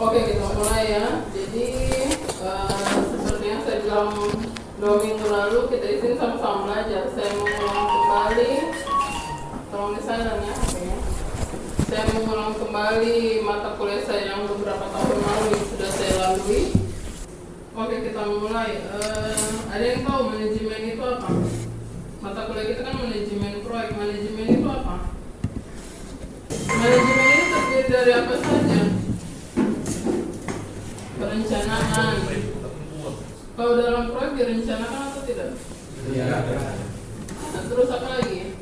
Oke kita mulai ya. Jadi eh, seperti yang saya bilang dua minggu lalu kita izin sama-sama belajar. Saya mau ulang kembali. Tolong misalnya ya HP-nya. Saya mengulang kembali mata kuliah saya yang beberapa tahun lalu yang sudah saya lalui. Oke kita mulai. Eh, ada yang tahu manajemen itu apa? Mata kuliah kita kan manajemen proyek. Manajemen itu apa? Manajemen itu terdiri dari apa saja? Perencanaan. Kalau dalam proyek direncanakan atau tidak? Nah, terus apa lagi?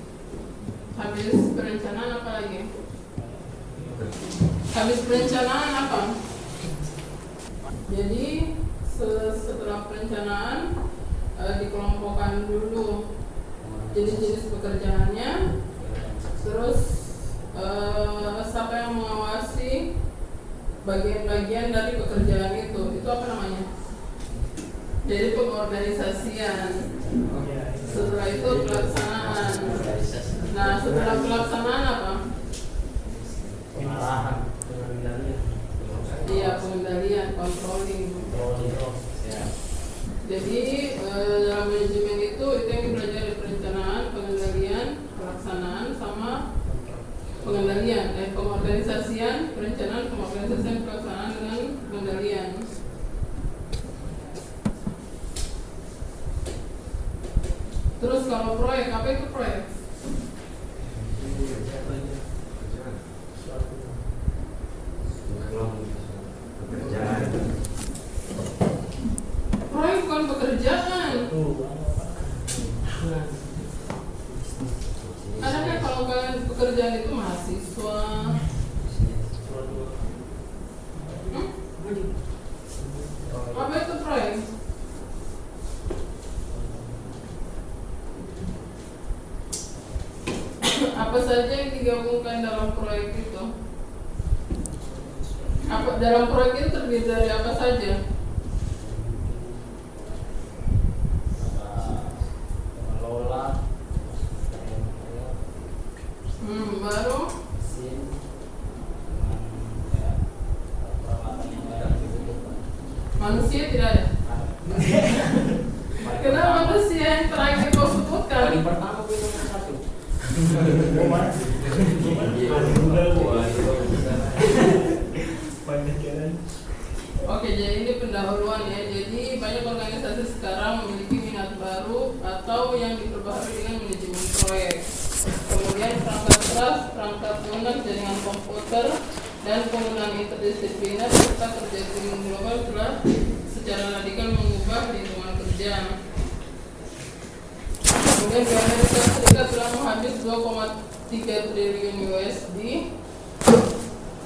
Habis perencanaan apa lagi? Habis perencanaan apa? Jadi se- setelah perencanaan eh, dikelompokkan dulu jenis-jenis pekerjaannya, terus eh, siapa yang mengawasi bagian-bagian dari pekerjaan itu? Itu apa namanya? Jadi pengorganisasian. Setelah itu pelaksanaan. Nah, setelah pelaksanaan apa? pengarahan pengendalian Iya, pengendalian, controlling. Jadi eh, dalam manajemen itu itu yang dipelajari perencanaan, pengendalian, pelaksanaan, sama pengendalian, eh, pengorganisasian, perencanaan, pengorganisasian, pelaksanaan dengan pengendalian. Terus kalau proyek, apa itu proyek? Proyek bukan pekerjaan. Kalau kalian pekerjaan itu mahasiswa? Hmm? Apa itu proyek? Apa saja yang digabungkan dalam proyek itu? Apa dalam proyek itu terdiri dari apa saja? Hmm, baru ya, manusia tidak ada. Kenapa manusia yang terakhir kau sebutkan? Kali pertama gue nomor satu Oke, jadi ini pendahuluan ya. Jadi banyak organisasi sekarang memiliki minat baru atau yang diperbaharui dengan manajemen proyek. Kemudian perangkat keras, perangkat lunak, jaringan komputer, dan penggunaan interdisipliner serta kerja tim global telah secara radikal mengubah lingkungan kerja. Kemudian di Amerika Serikat telah menghabis 2,3 triliun USD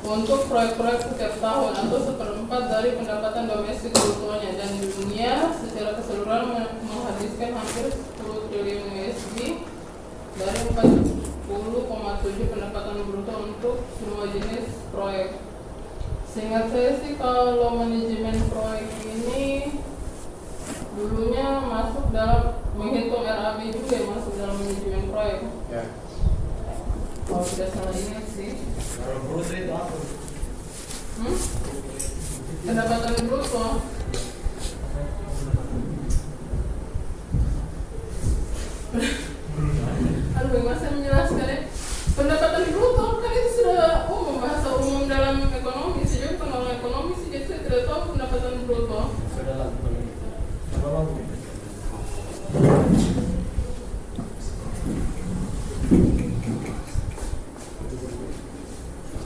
untuk proyek-proyek setiap tahun atau seperempat dari pendapatan domestik brutonya dan dunia secara keseluruhan men- menghabiskan hampir 10 triliun USD dari 40,7 pendapatan bruto untuk semua jenis proyek. Seingat saya sih kalau manajemen proyek ini dulunya masuk dalam menghitung RAB juga ya, masuk dalam manajemen proyek. Kalau tidak salah ingat sih. Hmm? Pendapatan bruto. Aduh, bagaimana saya menjelaskan ya? Pendapatan bruto kan itu sudah umum bahasa umum dalam ekonomi. Saya juga pengelola ekonomi sih, jadi saya tidak tahu pendapatan bruto. sudah lakukan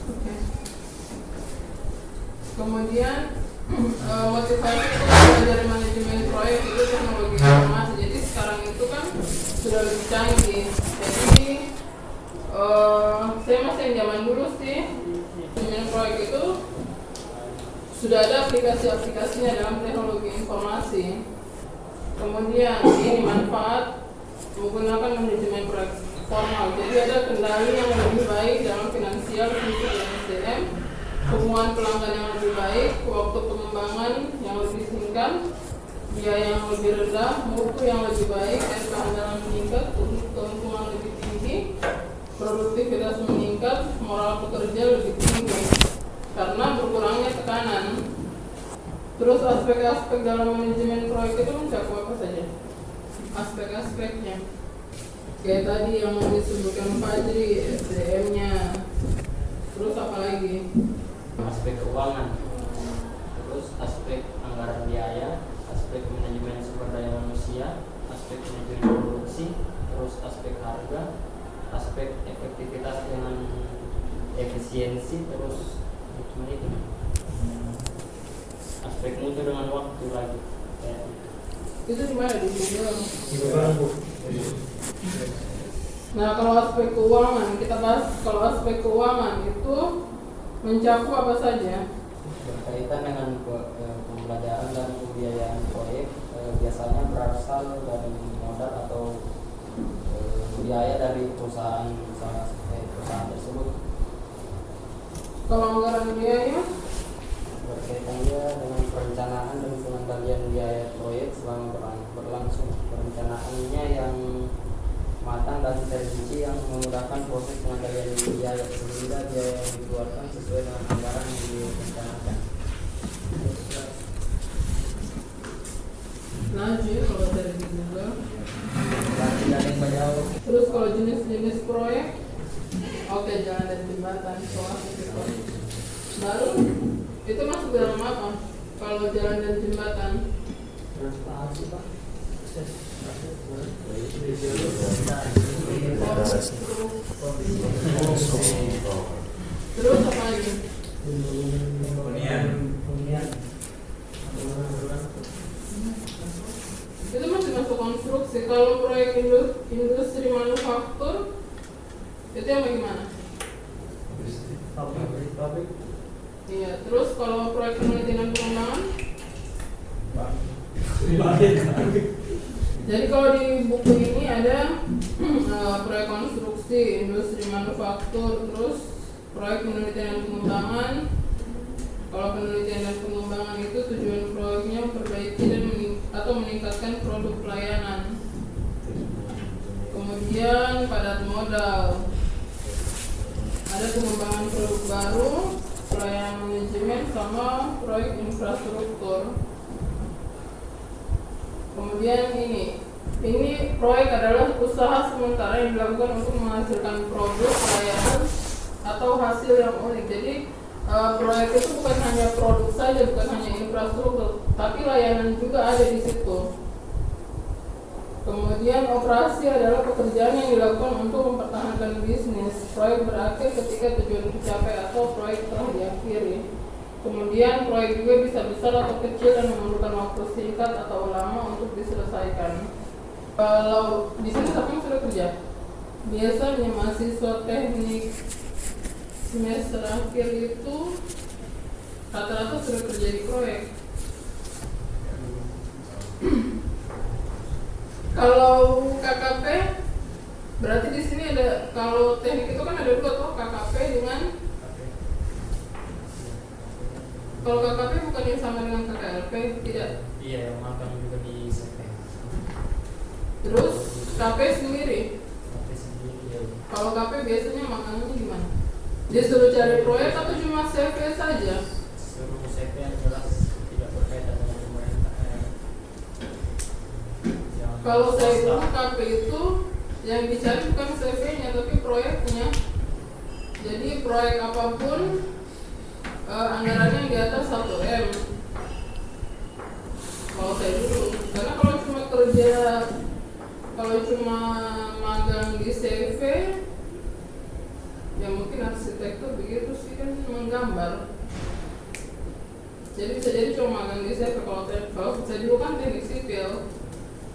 Oke. Kemudian eh, motivasi untuk belajar manajemen proyek itu teknologi informasi. Jadi sekarang itu kan sudah lebih canggih. Jadi eh, saya masih yang zaman dulu sih manajemen proyek itu sudah ada aplikasi-aplikasinya dalam teknologi informasi. Kemudian ini manfaat menggunakan manajemen proyek formal. Jadi ada kendali yang lebih baik dalam finansial, fisik, dan SDM, hubungan pelanggan yang lebih baik, waktu pengembangan yang lebih singkat, biaya yang lebih rendah, mutu yang lebih baik, dan keandalan meningkat, keuntungan lebih tinggi, produktivitas meningkat, moral pekerja lebih tinggi karena berkurangnya tekanan. Terus aspek-aspek dalam manajemen proyek itu mencakup apa saja? Aspek-aspeknya. Kayak tadi yang disebutkan Fajri, SDM-nya. Terus apa lagi? aspek keuangan terus aspek anggaran biaya aspek manajemen sumber daya manusia aspek manajemen produksi terus aspek harga aspek efektivitas dengan efisiensi terus cuma itu aspek mutu dengan waktu lagi kayak gitu. Itu di mana di Google? Nah, kalau aspek keuangan, kita bahas kalau aspek keuangan itu mencakup apa saja? berkaitan dengan pe- pembelajaran dan pembiayaan proyek eh, biasanya berasal dari modal atau eh, biaya dari perusahaan salah eh, perusahaan tersebut. Kalau anggaran biaya, berkaitan dia dengan perencanaan dan pengendalian biaya proyek selama berlang- berlangsung. Perencanaannya yang matang dan terrinci yang memudahkan proses pengendalian biaya. Sehingga biaya yang dikeluarkan sesuai dengan anggaran yang direncanakan. Lanjut kalau dari. Terus kalau jenis-jenis proyek, oke jalan dan jembatan, soal itu. Baru itu masuk dalam apa? Kalau jalan dan jembatan, Transportasi pak. terus apa lagi? Itu masih masuk konstruksi. Kalau proyek indu- industri manufaktur, itu yang bagaimana? Iya. Terus kalau proyek penelitian pengembangan, Jadi kalau di buku ini ada eh, proyek konstruksi, industri manufaktur, terus proyek penelitian dan pengembangan. Kalau penelitian dan pengembangan itu tujuan proyeknya memperbaiki dan atau meningkatkan produk pelayanan. Kemudian padat modal. Ada pengembangan produk baru, pelayanan manajemen sama proyek infrastruktur. Kemudian ini, ini proyek adalah usaha sementara yang dilakukan untuk menghasilkan produk, layanan, atau hasil yang unik. Jadi eh, proyek itu bukan hanya produk saja, bukan hanya infrastruktur, tapi layanan juga ada di situ. Kemudian operasi adalah pekerjaan yang dilakukan untuk mempertahankan bisnis. Proyek berakhir ketika tujuan dicapai atau proyek telah diakhiri. Kemudian proyek juga bisa besar atau kecil dan memerlukan waktu singkat atau lama untuk diselesaikan. Kalau di sini siapa yang sudah kerja? Biasanya mahasiswa teknik semester akhir itu rata-rata sudah kerja di proyek. Kalau KKP berarti di sini ada kalau teknik itu kan ada dua tuh KKP dengan kalau KKP bukan yang sama dengan KKLP tidak. Iya, yang makan juga di CP. Terus KP sendiri. Tapi sendiri ya. Kalau KP biasanya makanannya gimana? Dia suruh cari proyek atau cuma CV saja? Seluruh CP yang jelas tidak berkaitan dengan pemerintah. Kalau saya dulu KP itu yang dicari bukan CV-nya tapi proyeknya. Jadi proyek apa pun eh, anggarannya di atas 1 m. Kalau saya dulu, karena kalau cuma kerja, kalau cuma magang di CV, ya mungkin arsitektur begitu sih kan menggambar. Jadi bisa jadi cuma di CV kalau saya kalau saya dulu kan teknik sipil.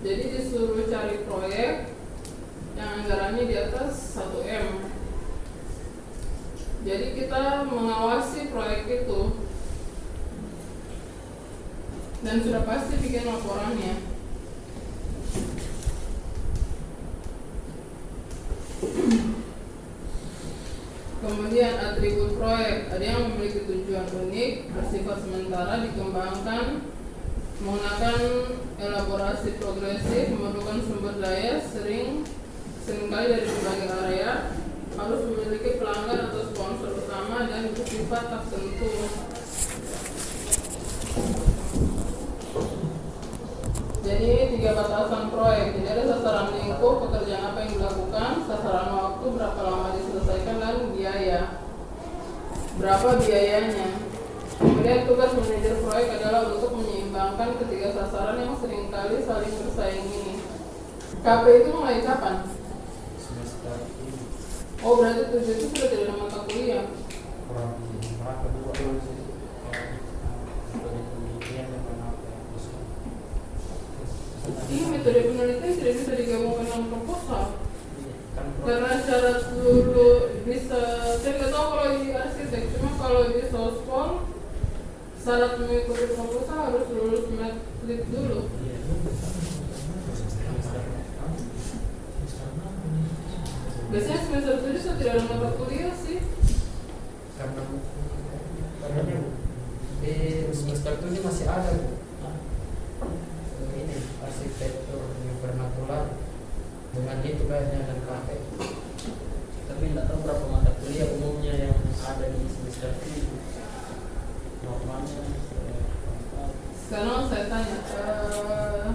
Jadi disuruh cari proyek yang anggarannya di atas 1 M. Jadi kita mengawasi proyek itu dan sudah pasti bikin laporannya. Kemudian atribut proyek ada yang memiliki tujuan unik, bersifat sementara, dikembangkan menggunakan elaborasi progresif, memerlukan sumber daya sering sering kali dari berbagai area, harus memiliki pelanggan atau sponsor utama dan bersifat tertentu. Jadi ini tiga batasan proyek. Jadi ada sasaran lingkup, pekerjaan apa yang dilakukan, sasaran waktu, berapa lama dan biaya. Berapa biayanya? Kemudian tugas manajer proyek adalah untuk menyeimbangkan ketiga sasaran yang sering kali saling bersaing ini. KP itu mulai kapan? semester ini Oh berarti tujuh itu sudah tidak ada mata kuliah. kurang berapa dua dulu sih metode penelitian dengan apa ya terus Ini metode penelitian tidak bisa digabungkan dengan proposal. Karena syarat dulu bisa, saya nggak tahu kalau di arsitek, cuma kalau di sospol syarat mengikuti proposal harus lulus medlit dulu. Biasanya semester tujuh saya tidak ada mata kuliah sih. karena karena di semester tujuh masih ada bu ini arsitektur vernakular dengan itu kayaknya dan kafe tapi tidak tahu berapa mata kuliah umumnya yang ada di semester tujuh normalnya eh. Sekarang saya tanya, eh,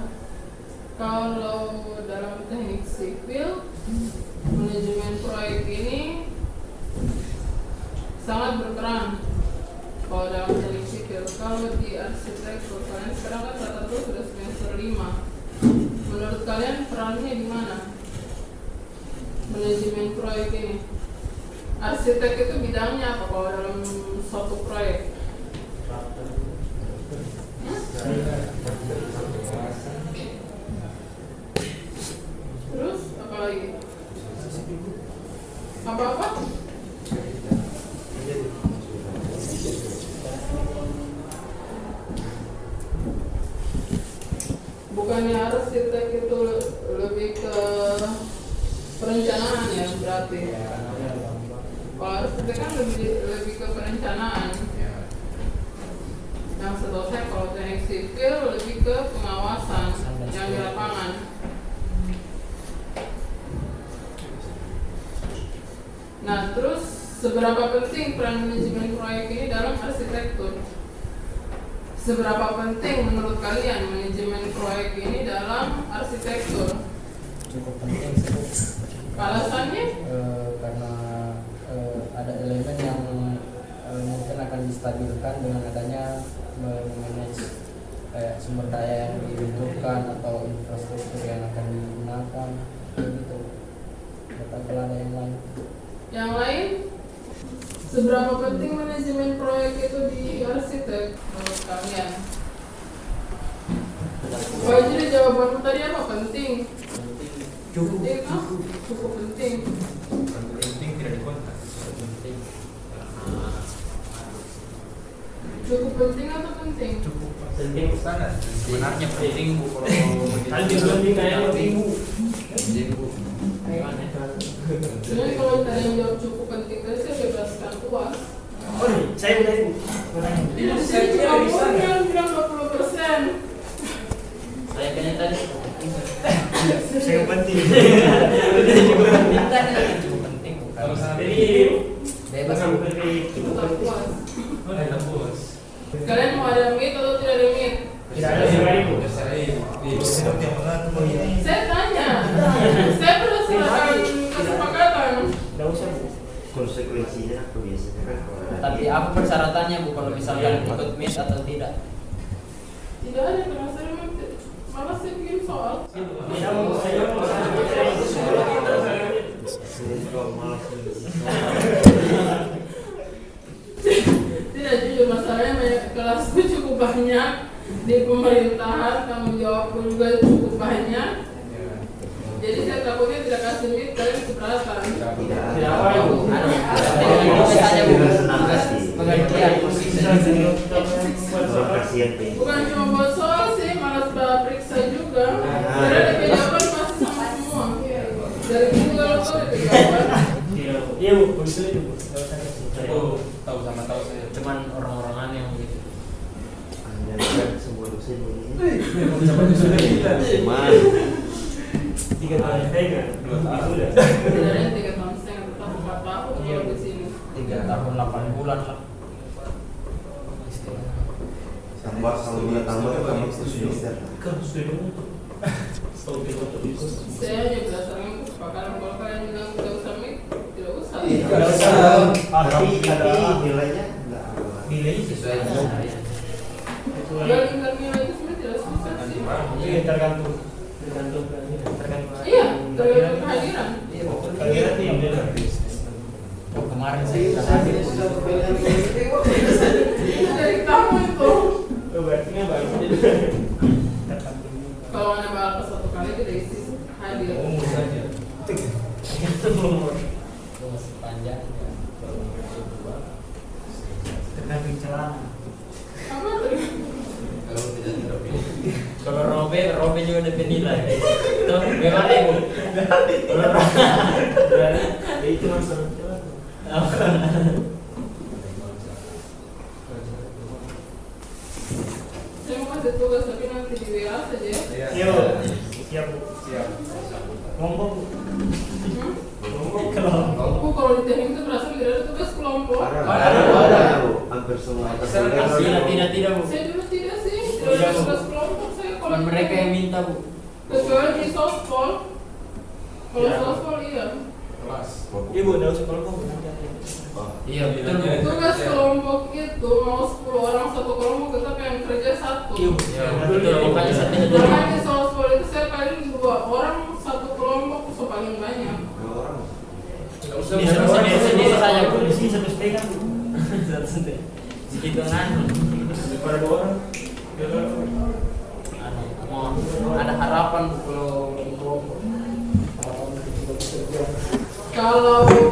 kalau dalam teknik sipil, manajemen proyek ini sangat berperan kalau dalam teknik sipil. Kalau di arsitektur, kalian sekarang kan rata-rata sudah semester 5. Menurut kalian perannya di mana? Manajemen proyek ini. Arsitek itu bidangnya apa kalau dalam suatu proyek? Terus apa lagi? Apa apa? Bukannya arsitek itu lebih ke perencanaan ya berarti. Kalau arsitek kan lebih lebih ke perencanaan. Yang setahu saya kalau teknik sipil lebih ke pengawasan yang di lapangan. Nah, terus seberapa penting peran manajemen proyek ini dalam arsitektur? Seberapa penting menurut kalian manajemen proyek ini dalam arsitektur? cukup penting sih. Alasannya? Eh, karena eh, ada elemen yang eh, mungkin akan distabilkan dengan adanya memanage kayak sumber daya yang dibutuhkan atau infrastruktur yang akan digunakan begitu atau kalau ada Yang lain? Seberapa penting manajemen proyek itu di arsitek menurut kalian? Oh, jadi jawabanmu tadi apa penting? cukup Penting, ah? Cukup penting. penting tidak dikontak penting Cukup penting atau penting? cukup penting standar sebenarnya penting bu kalau Tadi penting kayak penting bu. penting bu Sebenarnya kalau tadi yang jawab cukup penting tadi saya bebaskan puas. Oh, nih, saya udah ibu. Tidak saya cuma kamu yang bilang 20 persen. saya kayaknya tadi Saya penting. minta nih cukup penting bukan Jadi bebas berarti Cukup puas. oh ada bos Kalian mau ada meet atau tidak ada meet? tidak ada tanya. Saya berdasarkan kesepakatan. Tidak usah bu. Konsekuensinya apa biasanya kan tapi apa persyaratannya bu kalau misalkan ikut miss atau tidak Tidak ada karena saya malah saya bikin soal. Saya mau kalau malas Tidak jujur masalahnya banyak kelasku cukup banyak di pemerintahan tanggung jawabku juga cukup banyak. Jadi saya takutnya tidak kasih meet kalian keberatan. Tidak apa ya bu. Anu, Tidak pengertian Bukan cuma buat soal sih, malas bah periksa juga. Karena ada jawaban pasti sama semua. Dari Google tuh ada jawaban. Tidak bu. Iya bu. Begitu itu bu. Tidak tahu sama tahu saya cuman orang-orang aneh yang gitu Anda semua dosen begini cuma Cuma Tiga tahun. Setengah. Dua tahun. Itu udah. Tidak ada yang tiga tahun setengah, tetap empat tahun kalau di sini. tiga tahun delapan bulan lah. Tambah kalau kita tambah tambah itu semester Kan sudah itu. saya hanya berdasarkan kesepakatan kalau kalian bilang tidak usah make tidak usah. Iya. Tidak usah. tapi tapi nilainya enggak apa nilai Sesuai nilai itu sebenarnya tidak susah sih Iya tergantung. Tergantung iya tergantung kehadiran Kalian nih yang beda. Oh, kemarin saya dari itu. Oh, berarti bagus. Tergantung. kalau anda bakal satu kali tidak isi hadir. Umur saja. Tergantung nomor. masih panjang ya. Kalau celana. tidak terpilih. kalau Robe Robe juga ada penilai tuh gimana ibu kalau Ya itu masalah celana. saya mau kasih tugas tapi nanti di WA saja ya Iya. Siap bu. Siap. Kelompok. Hmm? Kelompok kelompok. aku kalau di teknik itu berasal dari tugas kelompok ada Ada, ada ada. ada Bu. hampir semua tidak ada. tidak tidak bu saya juga tidak sih Bu. tugas kelompok saya kalau mereka yang minta bu kecuali di sospol kalau Ya. sospol iya Kelas. Ibu, enggak usah kelompok. Oh. iya betul tugas kelompok itu mau 10 orang satu kelompok tetap yang kerja satu Iya. Ya, betul makanya satu di sospol itu saya paling dua orang satu kelompok itu paling banyak Dua orang Nggak usah Bisa sendiri sendiri saja bu Di sini satu setengah. Satu sendiri segitu anu Daripada dua orang. Dua orang. anu mau ada harapan bu kalau kelompok kalau